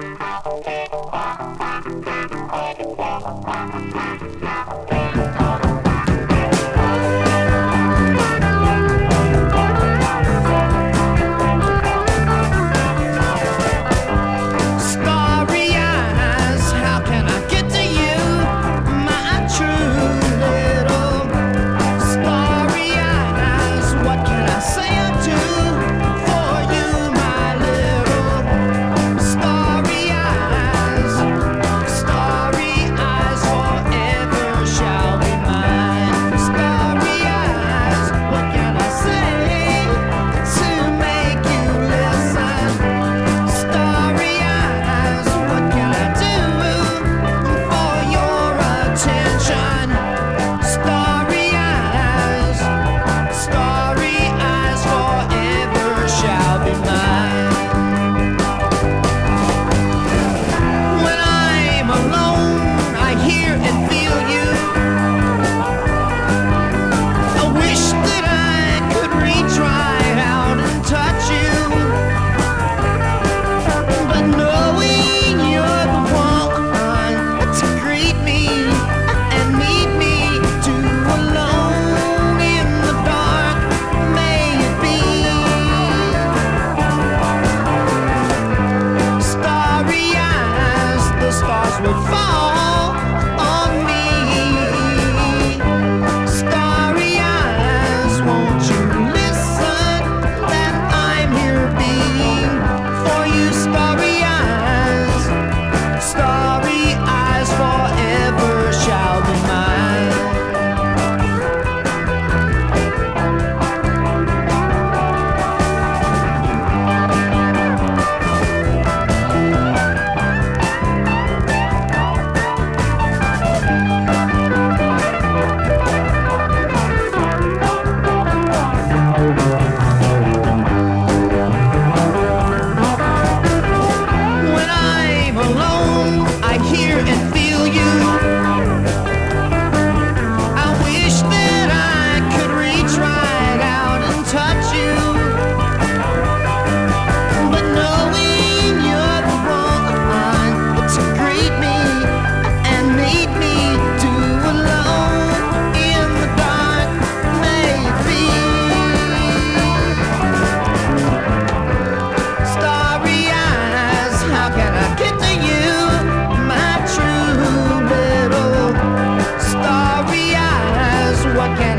Okay. We'll fall.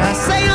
I say